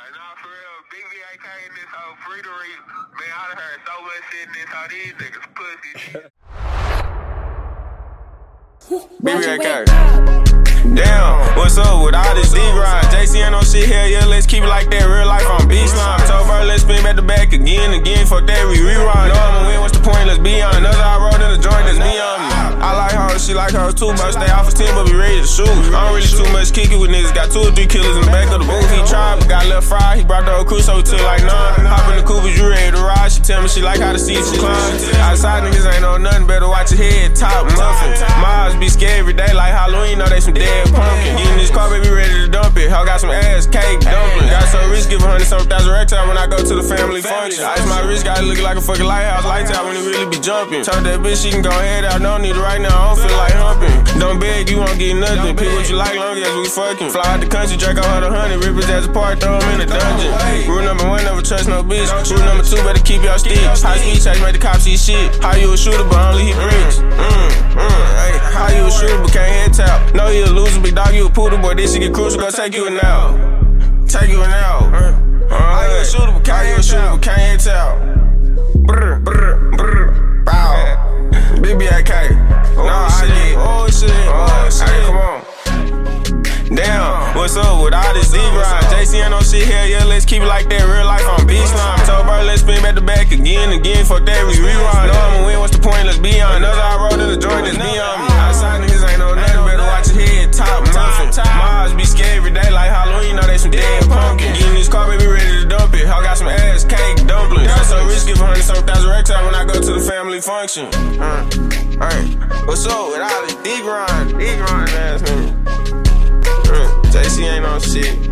Nah, for real, Big VAK in this whole free to. Man, I done heard so much shit in this how these niggas pussy. BBAK. Damn, what's up with all this D-Ride? JCN on shit, hell yeah, let's keep it like that. Real life on B-Slime. Told bro, let's spin back to back again, again. Fuck that, we rewind. Know I'ma win, what's the point? Let's be on. Another I wrote in the joint, that's me on me. I like her, she like her too, but stay off his team, but be ready to shoot. I don't really too much kick it with niggas. Got two or three killers in the back of the booth. Got left fried. He brought the whole crew, so he took like none. Hop in the Cooper, you ready to ride? She tell me she like how the seats climb. Outside niggas ain't on nothing, better watch your head, top muffin. Miles be scared every day like Halloween, know they some dead pumpkin. Get in this car, baby, ready to dump it. Hell got some ass. Rich, give a hundred something thousand racks out when I go to the family function. Ice my wrist, got it looking like a fucking lighthouse, lights out when it really be jumping. Told that bitch she can go head out, don't need it right now, I don't feel like humping. Don't beg, you won't get nothing. Pick what you like, long as we fucking. Fly out the country, Draco out a hundred, rip his ass apart, throw him in a dungeon. Rule number one, never trust no bitch. Rule number two, better keep your sticks. High speed chase, make the cops see shit. How you a shooter, but only hit bricks. Mm, mm, hey, how you a shooter, but can't head tap. No, you a loser, big dog, you a poodle, boy. This shit get crucial, gonna take you an hour. Take you an hour. Uh, how you a shooter, but can't head tap. Can't head tap. Brr, brr, brr, bow. BBAK. Nah, I did. Oh shit. Oh shit. Hey, come on. Damn, what's up with all this D-Ride? JCN on shit, hell yeah, let's keep it like that. Real life on B-Slime. Told bro, let's spin back to back again, again. Fuck that, we rewind. Know I'ma win, what's the point? Let's be on. Rich, give a hundred something thousand racks out when I go to the family function. Uh, hey, what's up with all this D-Grind? D-Grind ass nigga. Uh, JC ain't on shit